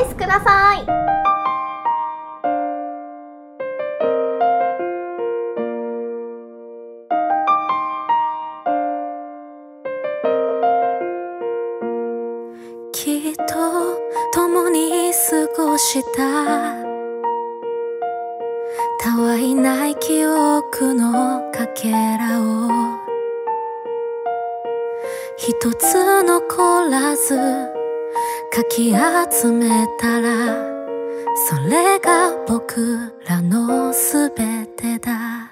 イスください。きっと共に過ごしたき集めたらそれが僕らのすべてだ。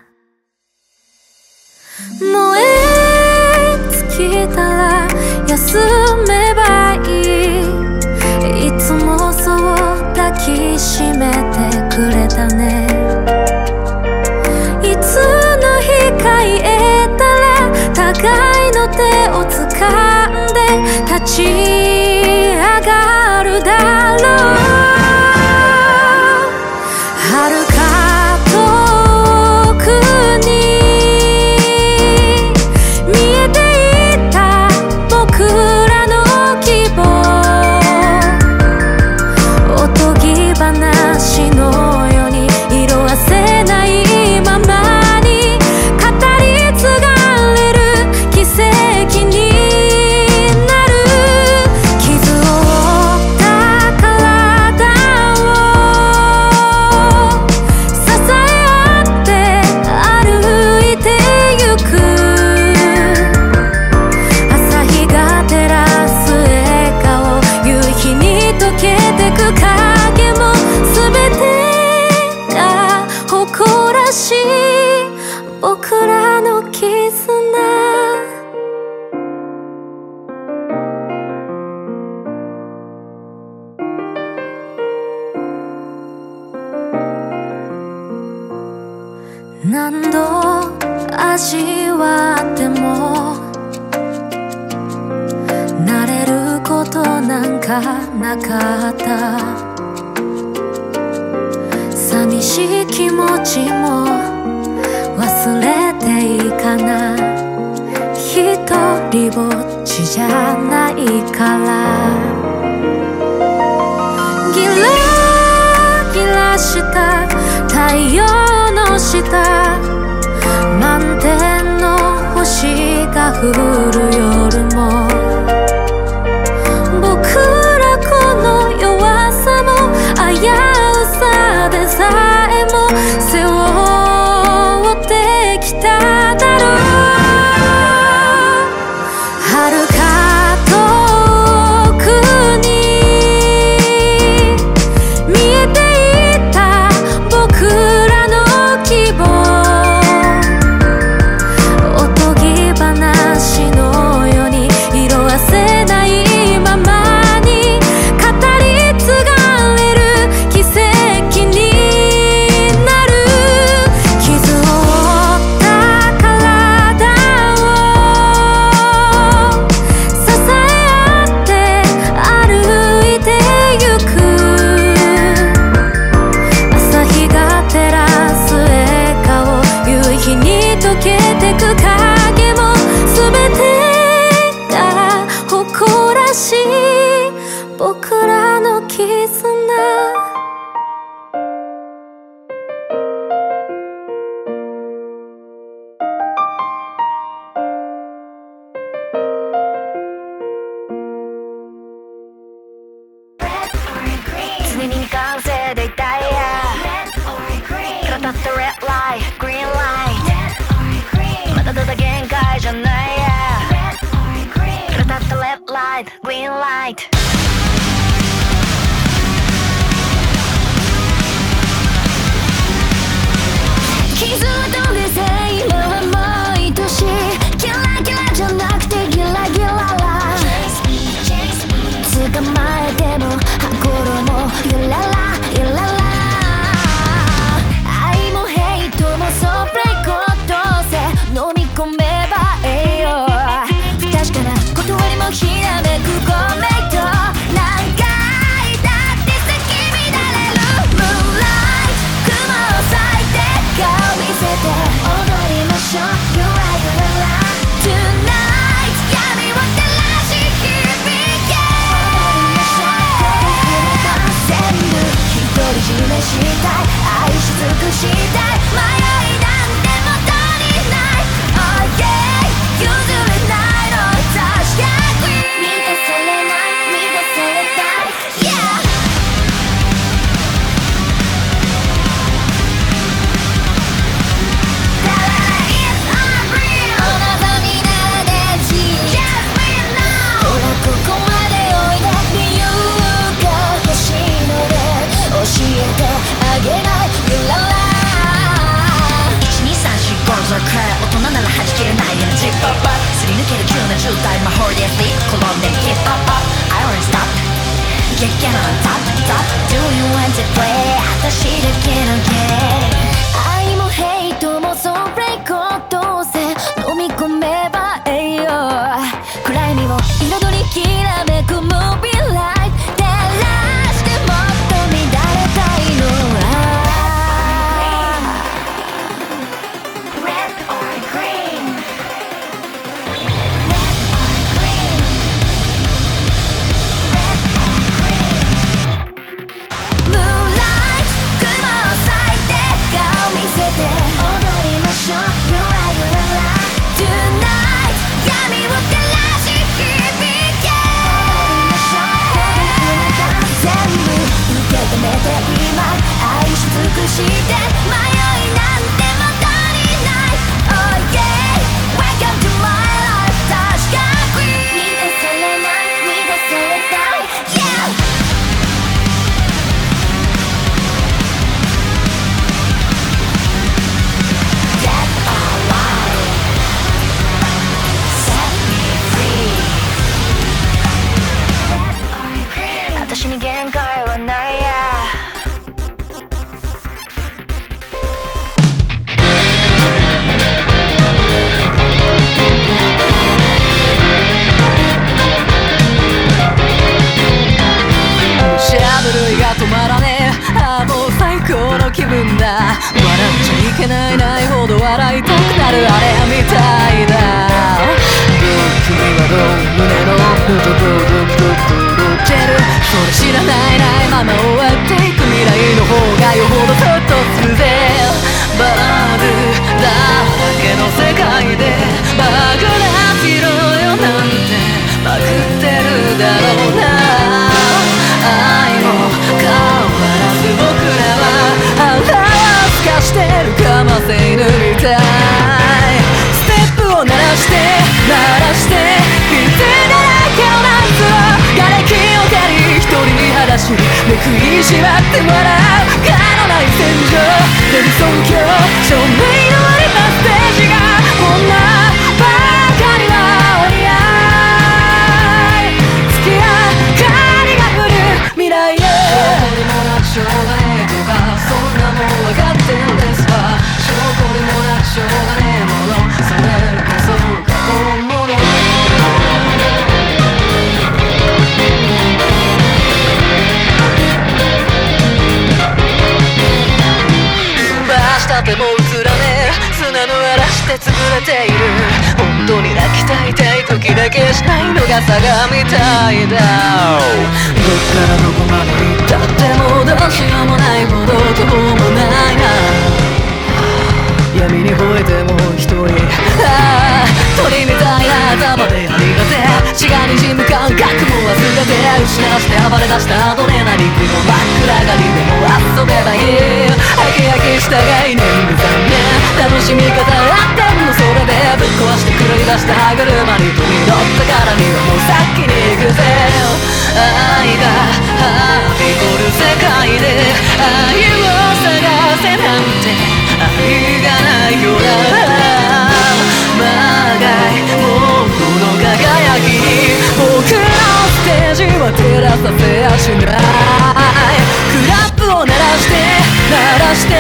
した up up すり抜ける急な渋滞魔法で sleep them. Keep up up I won't stop. Get on top top. Do you want to play? 私だけのゲーム嵐で潰れている。本当に泣きたいたい時だけしないのが差がみたいだどっからどこまで行ったってもうどうしようもないほど途方もな。いな闇に吠えてもう一人。ああ鳥みたいな頭でありがて血が滲む感覚も忘れて失わして暴れ出したアドレナリンの真っ暗がりでも遊べばいいハキハキした概念で残念楽しみ方あってんのそれでぶっ壊して狂い出した歯車に飛び乗ったからにはもう先に行くぜ愛がはびこる世界で愛を探せなんて。愛がないよなは照らさせやしない。クラップを鳴らして鳴らして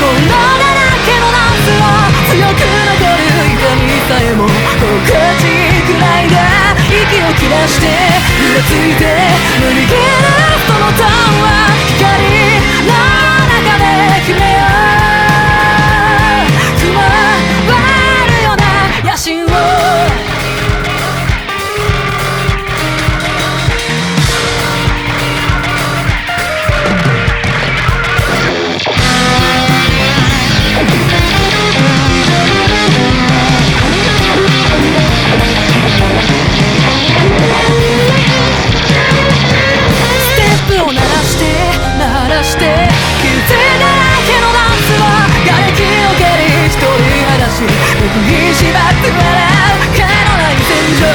このだらけの夏を強く残る痛みさえも心地いいくらいだ息を切らして揺れついて無理げなそのターンは光の中で決めよう。し僕に縛って笑う毛のない戦場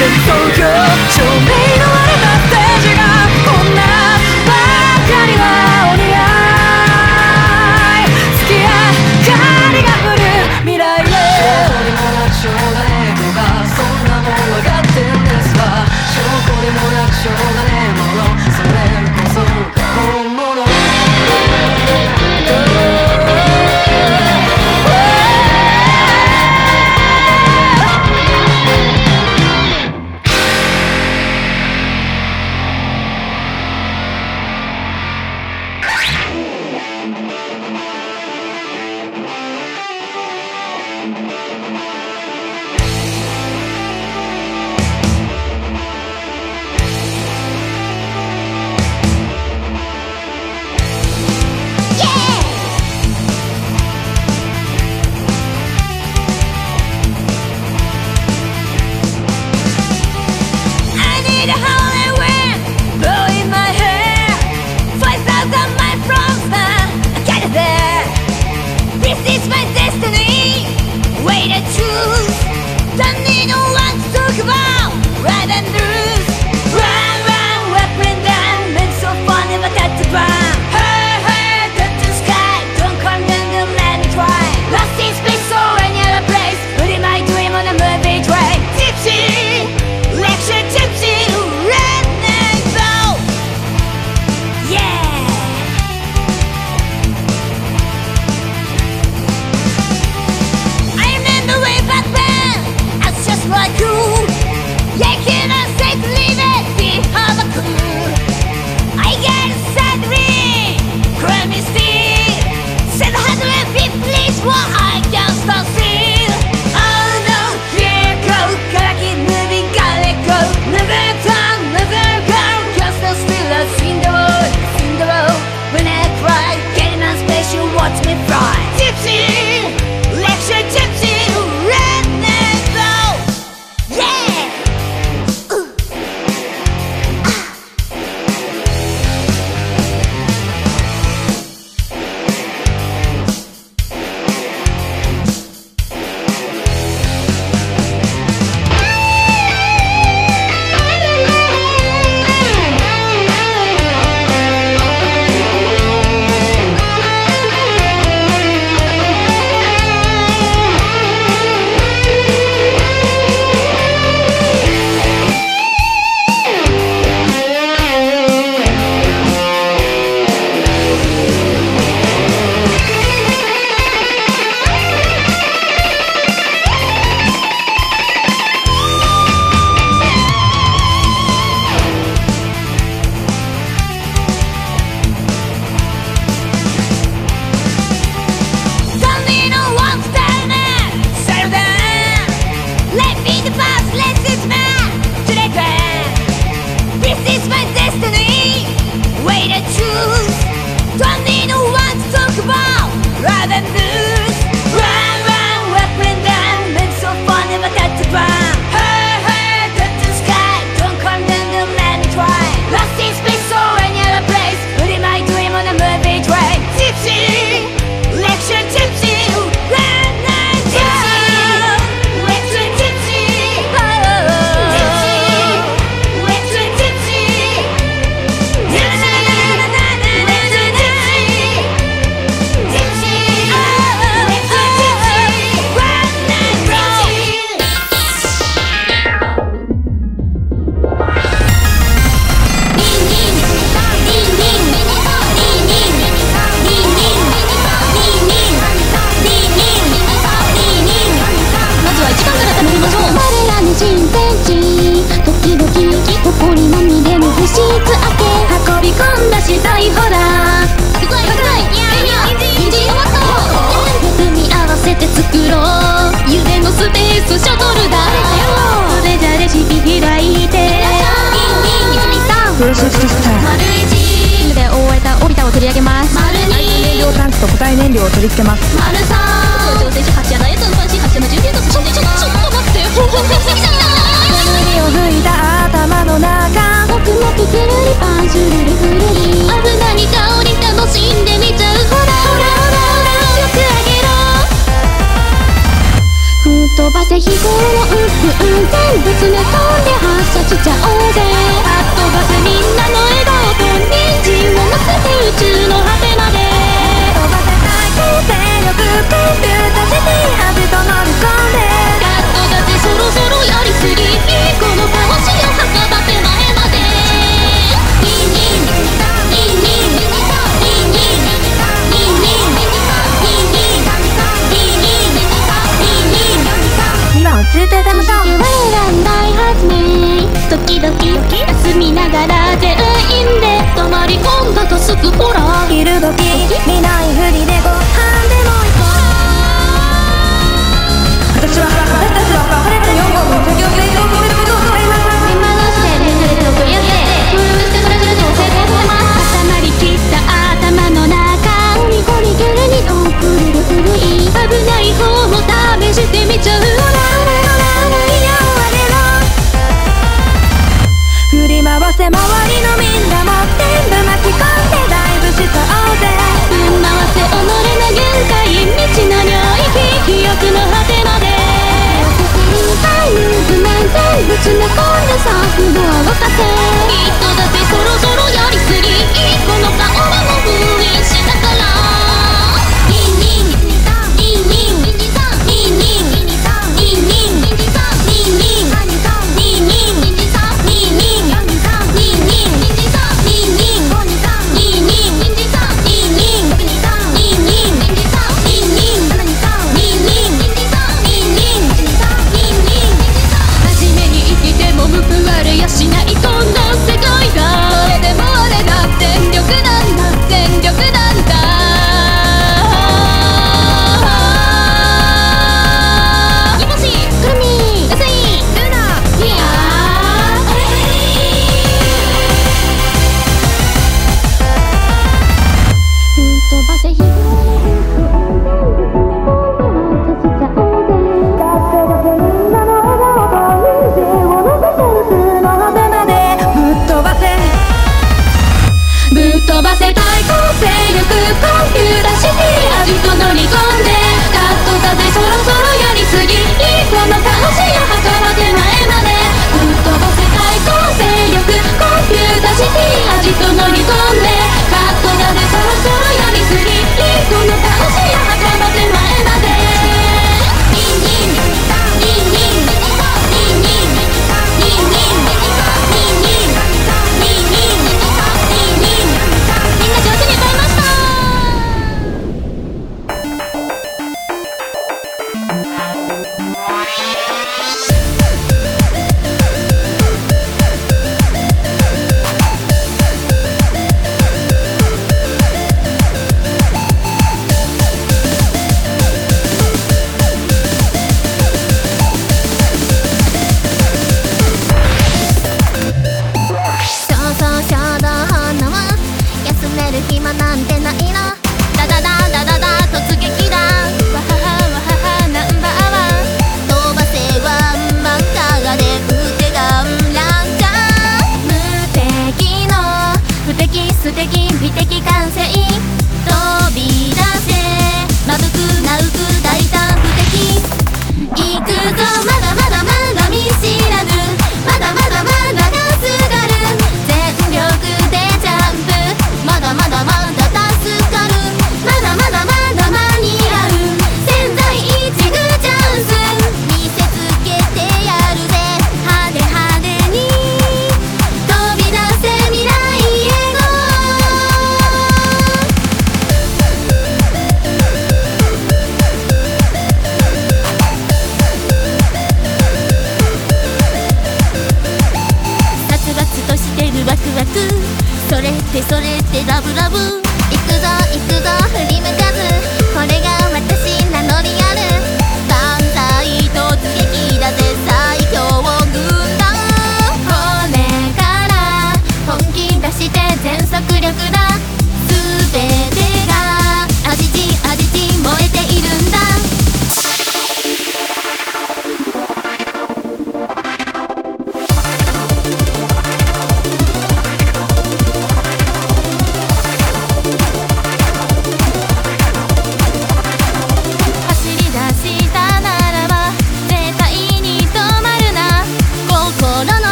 でも東京照明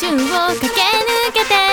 青春を駆け抜けて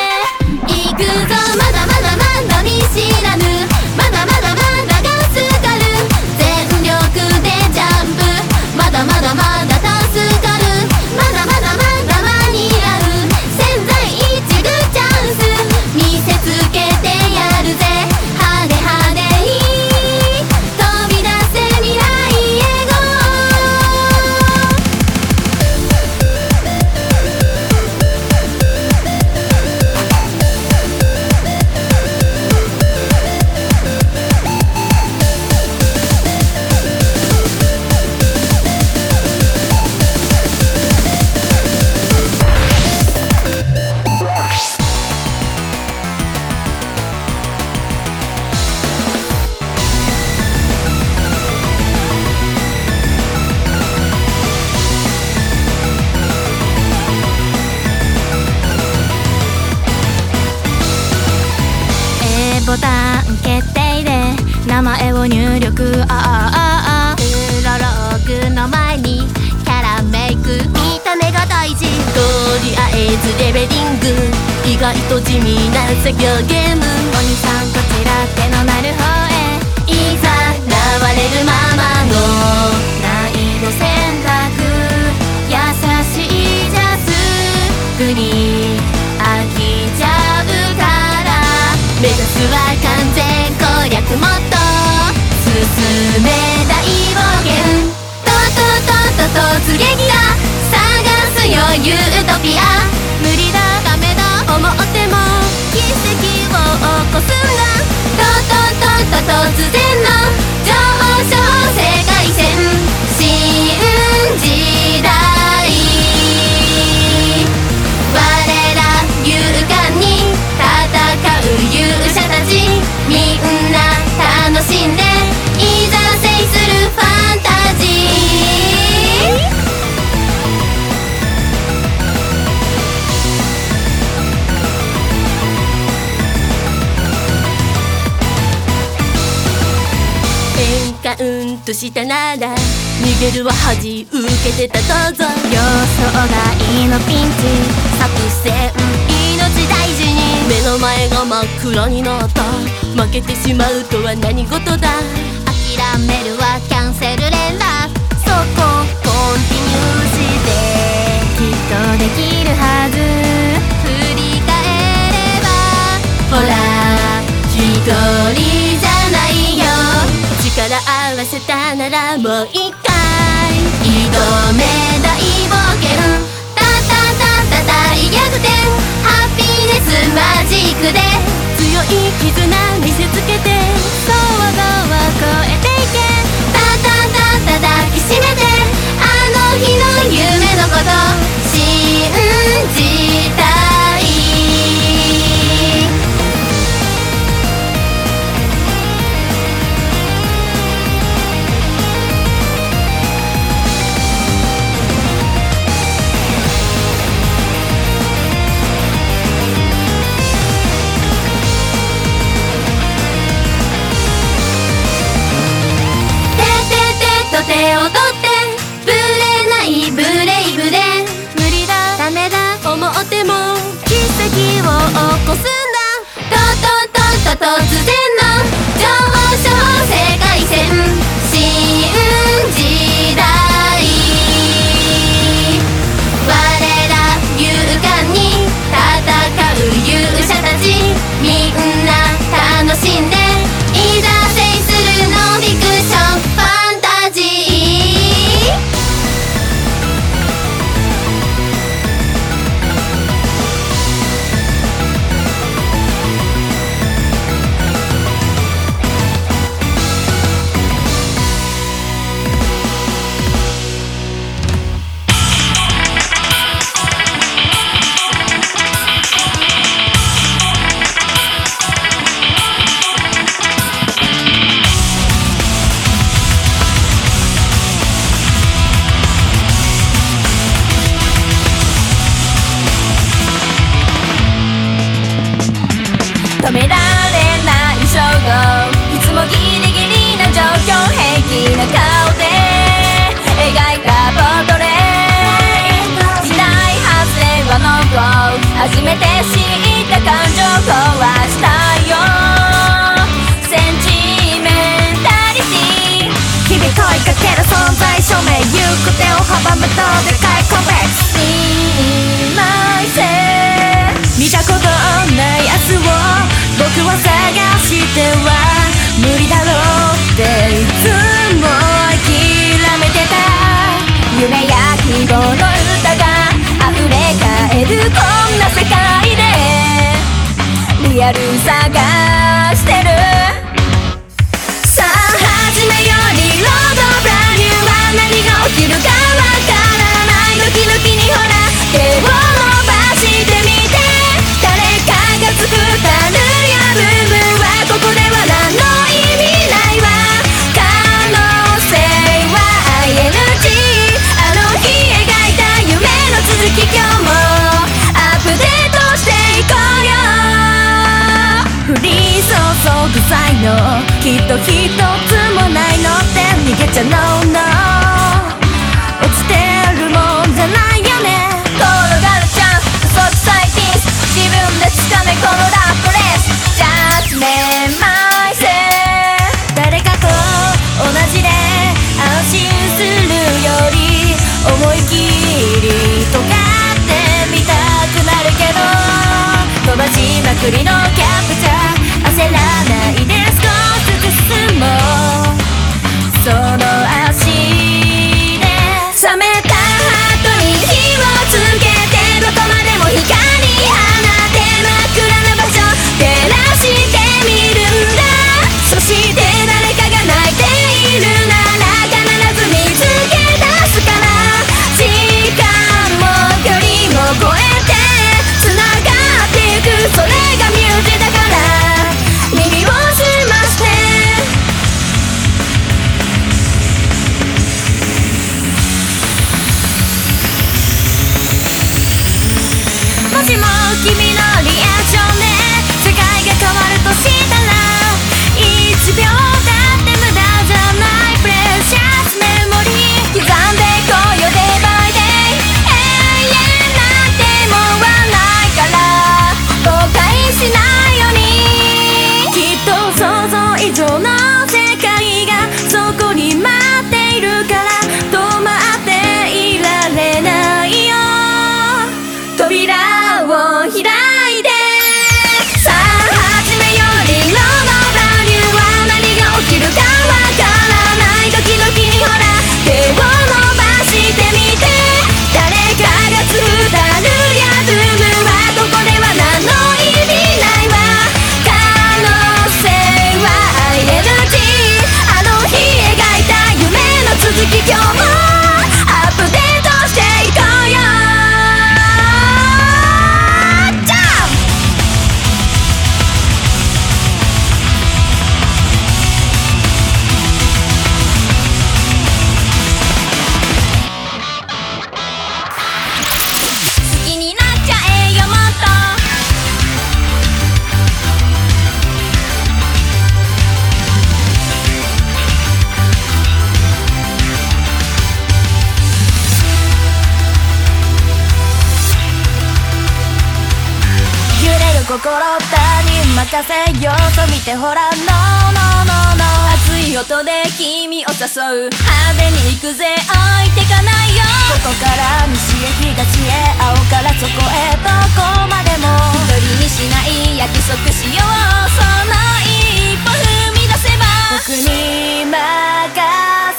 任せよそ見てほら No no no no 熱い音で君を誘う派手に行くぜ。置いてかないよここから西へ東へ青からそこへどこまでも。一人にしない約束しよう。その一歩踏み出せば。僕に任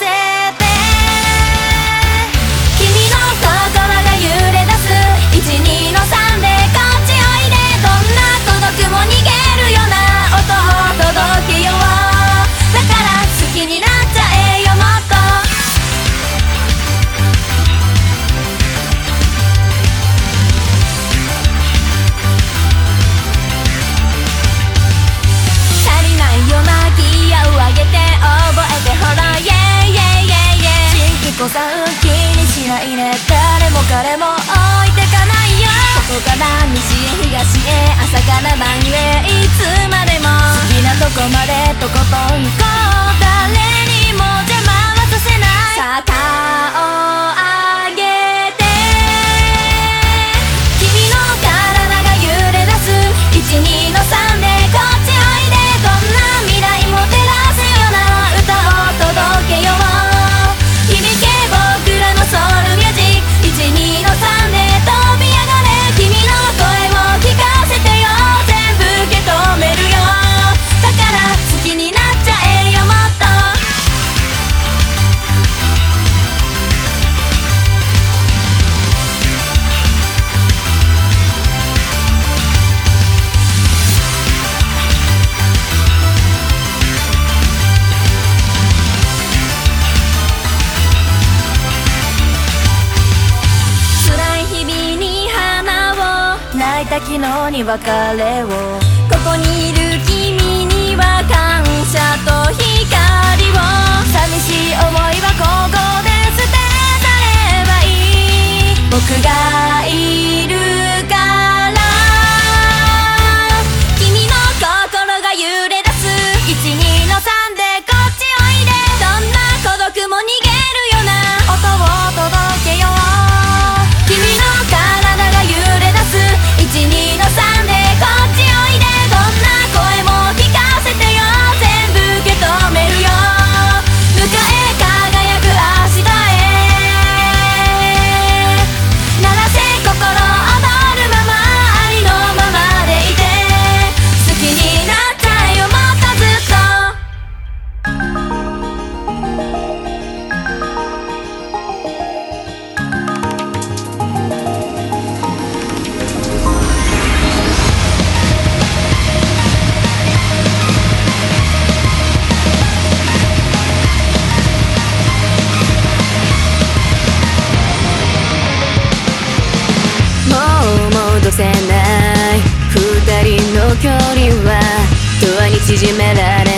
せて。君の心が揺れ出す。12の3でこっちおいで。どんな孤独も逃げ届けようだから好きになっちゃえよもっと足りないようなギアを上げて覚えてほら。Yeah yeah yeah yeah 新規子さん気にしないね誰も彼もこから西へ東へ朝から晩へいつまでも好きなとこまでとことん行こう誰にも邪魔はさせない坂を上に別れを。ここにいる君には感謝と光を。寂しい思いはここで捨て去ればいい。僕がいる縮められ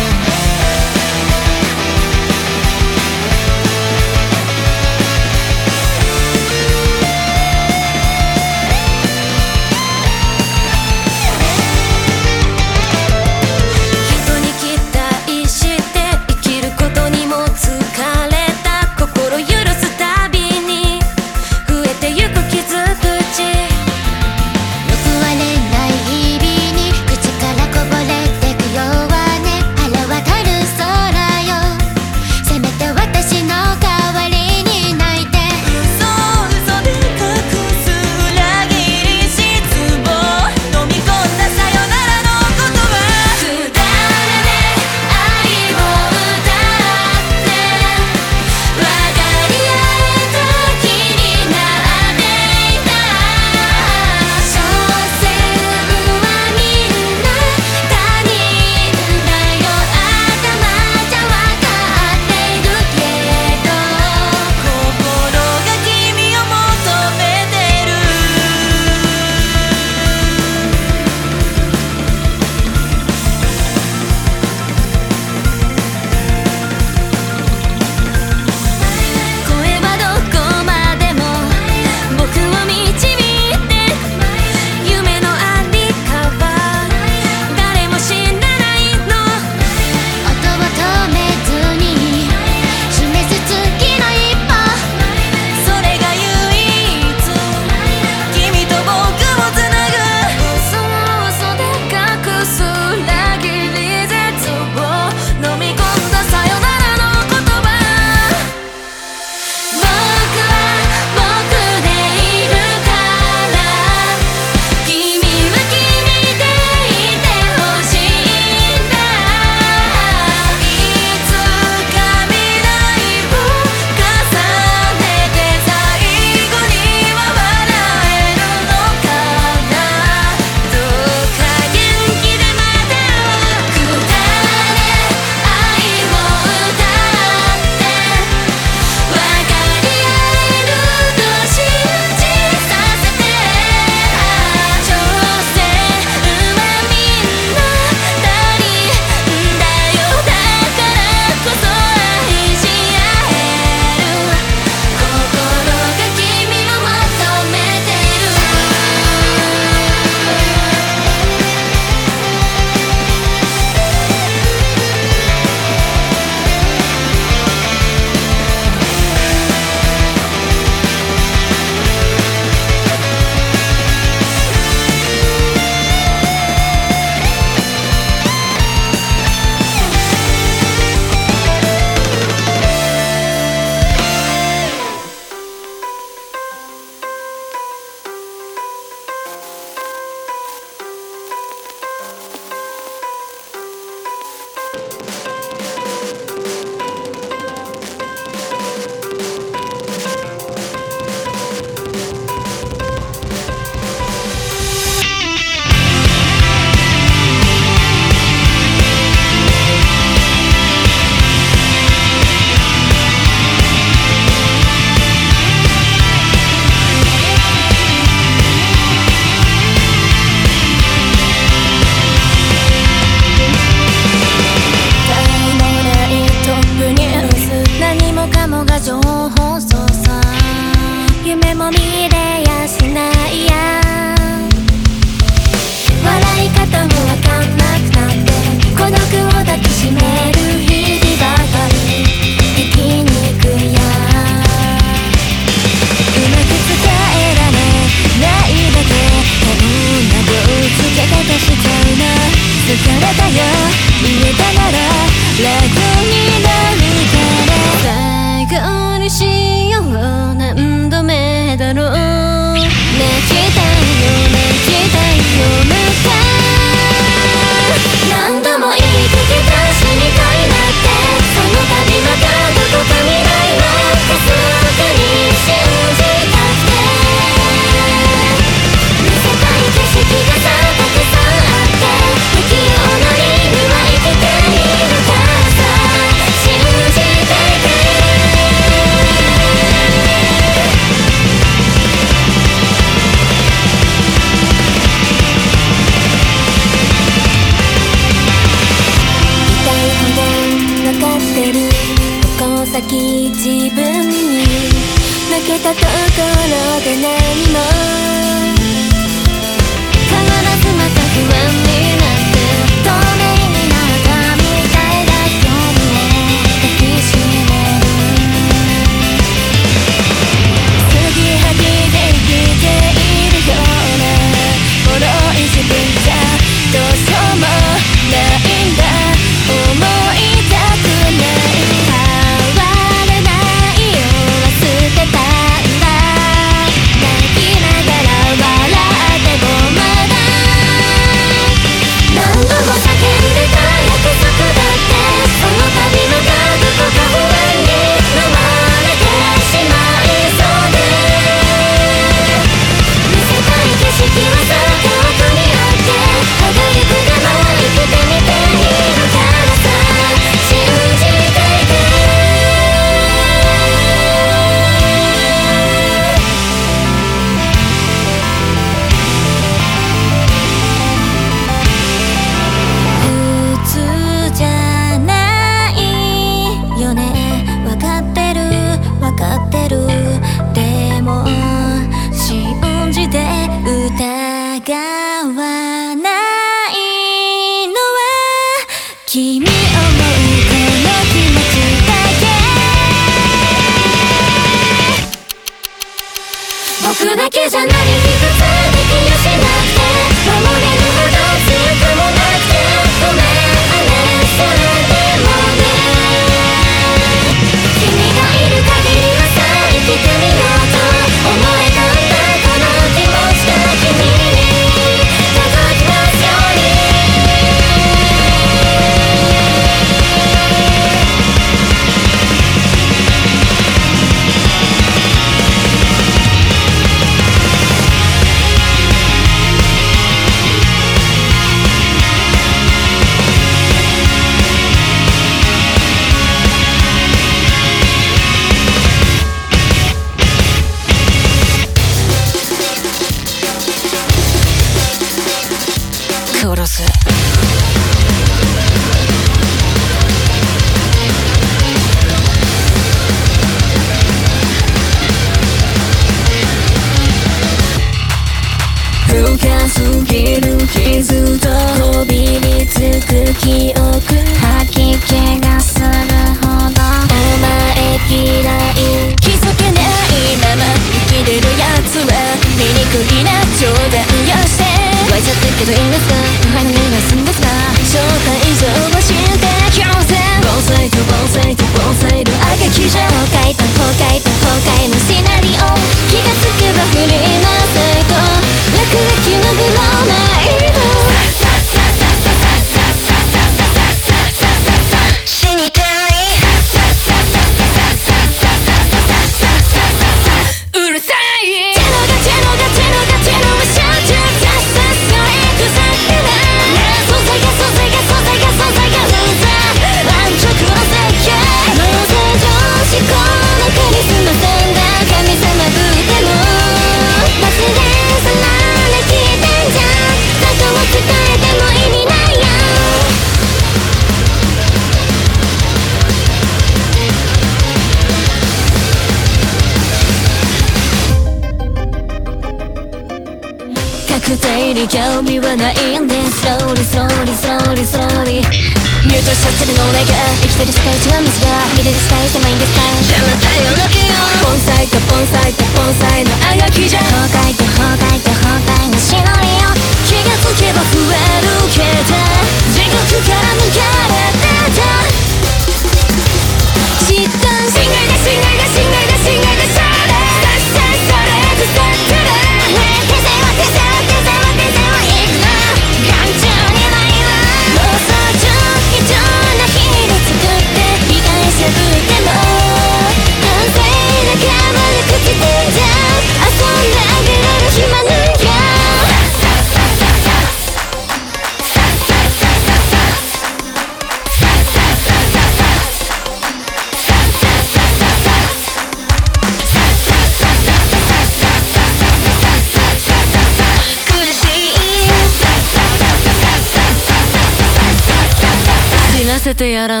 Венера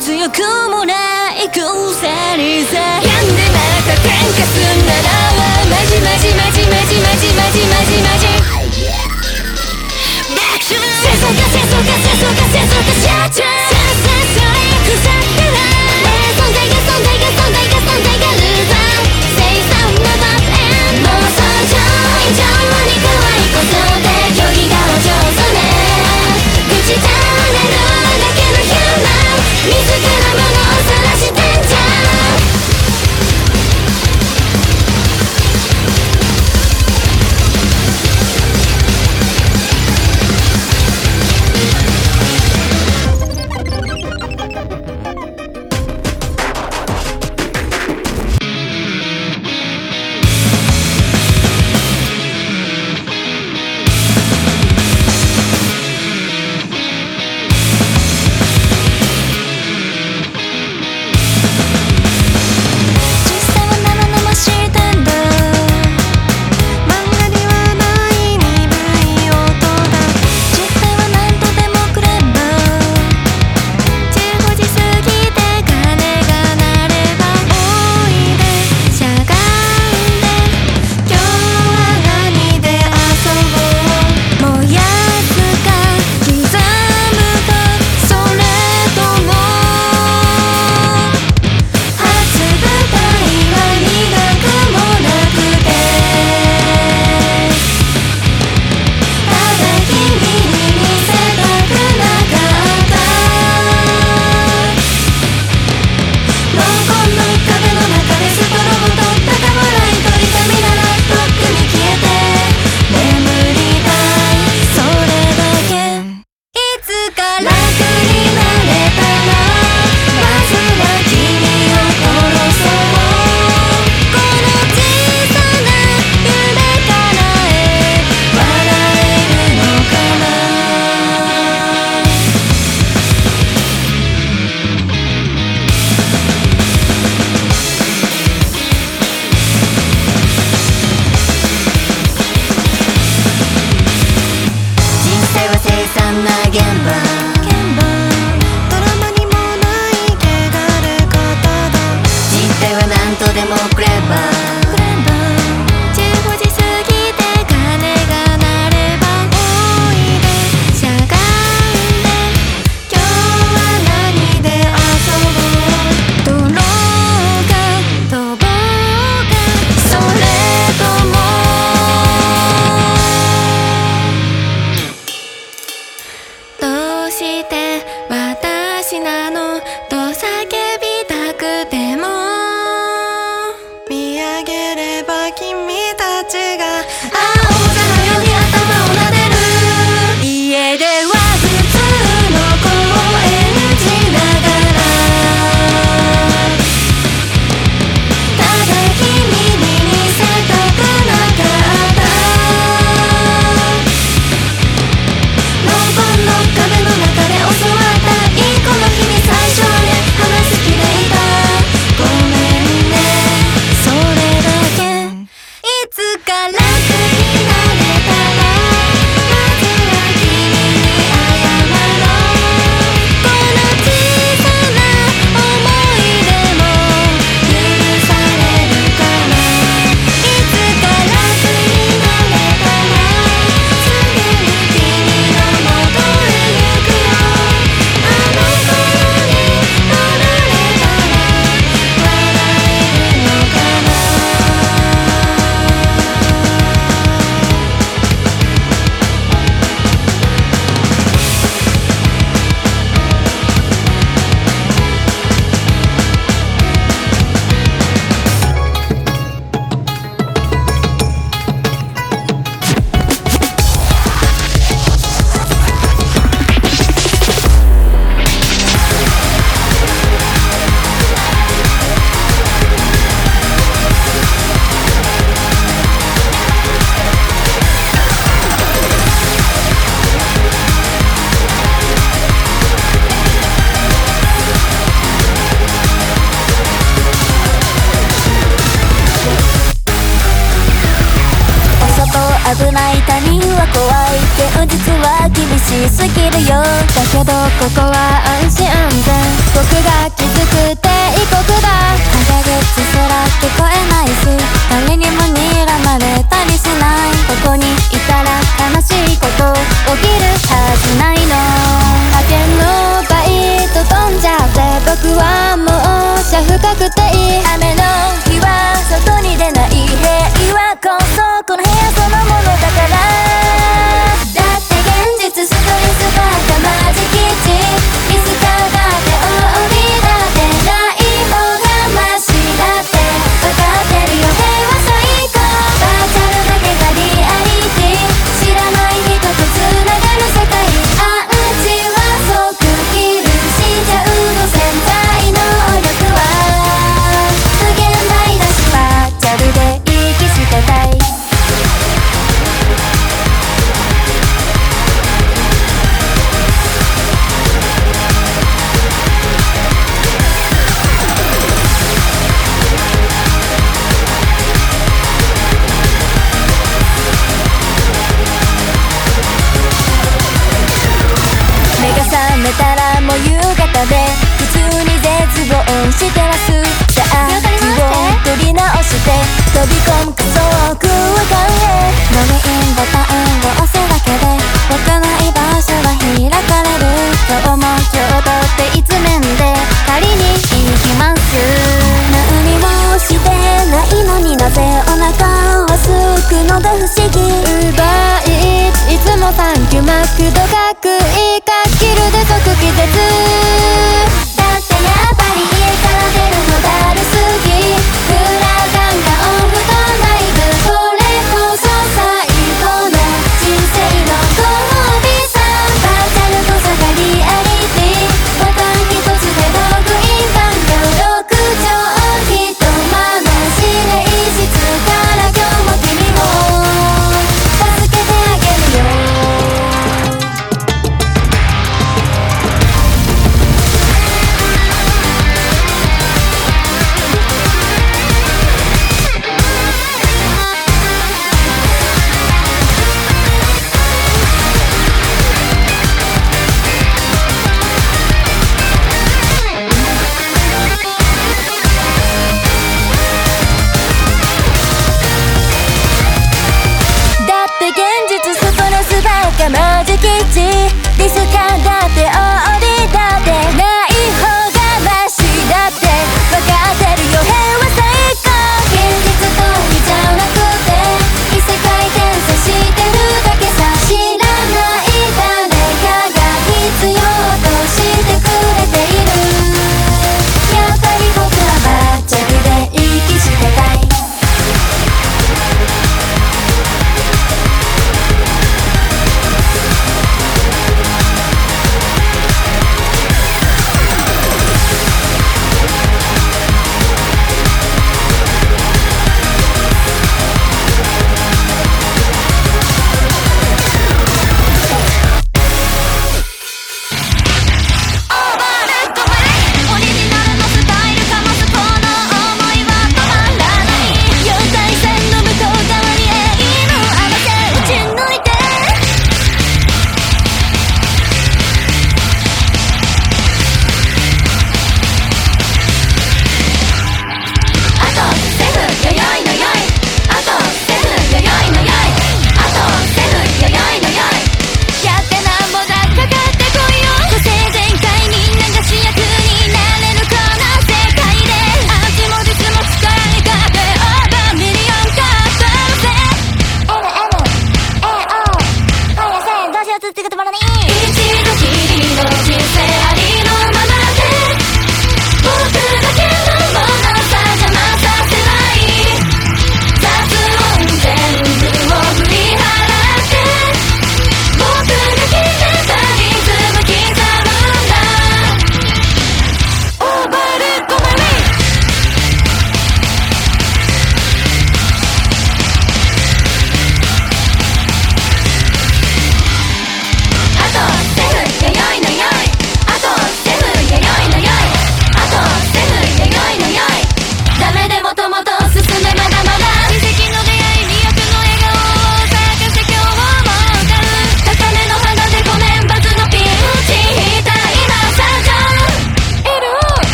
強くもないくせにさんでまた喧嘩すんならマジマジマジマジマジマジマジマジバックシュー戦争か戦争か戦争か戦争かシャチャー戦争最悪さ「口足らぬ」自らものを探して